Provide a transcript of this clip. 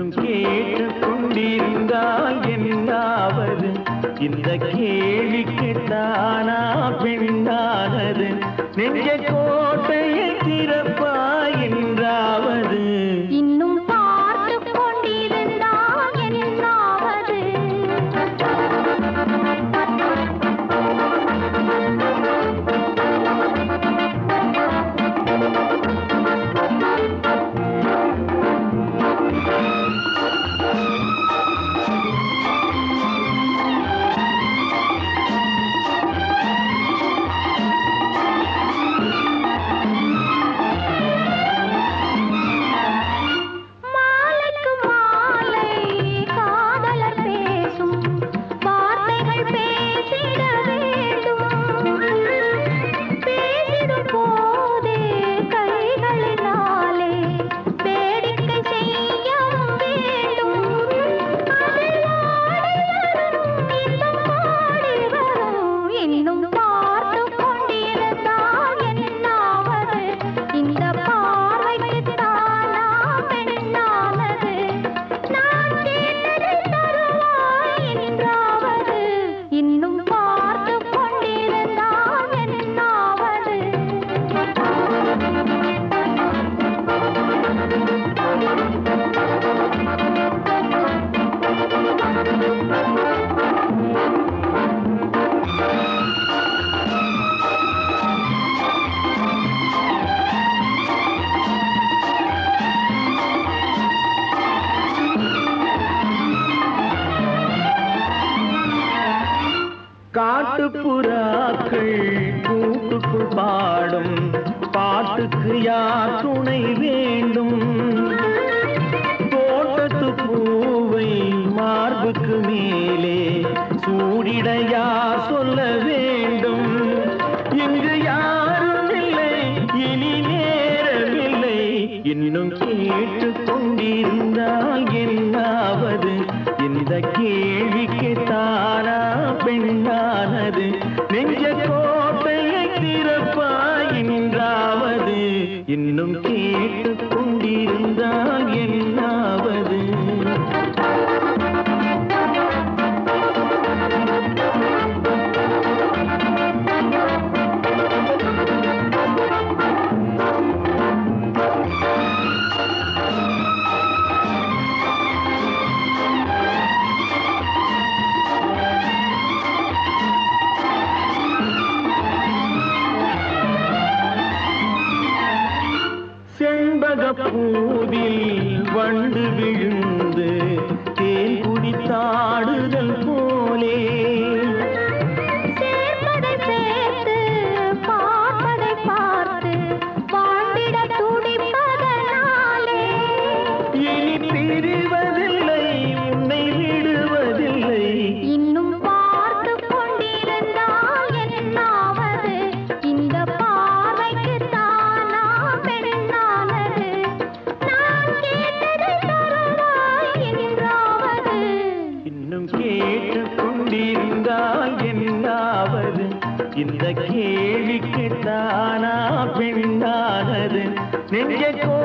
இன்னும் கேட்டு கொண்டிருந்தால் என்னாவது? இந்த கேள்விக்கு தானா பெண்ணானது நெஞ்ச கோ பாடும் பாட்டுக்கு யார் துணை வேண்டும்? தோட்டத்து பூவை மார்புக்கு மேலே சூடிடையா சொல்ல வேண்டும்? இங்கு யாரும் இல்லை இனி நேரமில்லை இன்னும் கேட்டுக் கொண்டிருந்தால் என்னாவது? இந்த கேள்விக்கு தானா இன்னும் கபூதில் வண்டு விழும் இந்த கேள்விக்கு தானா பெண்ணானது? நெஞ்ச கோ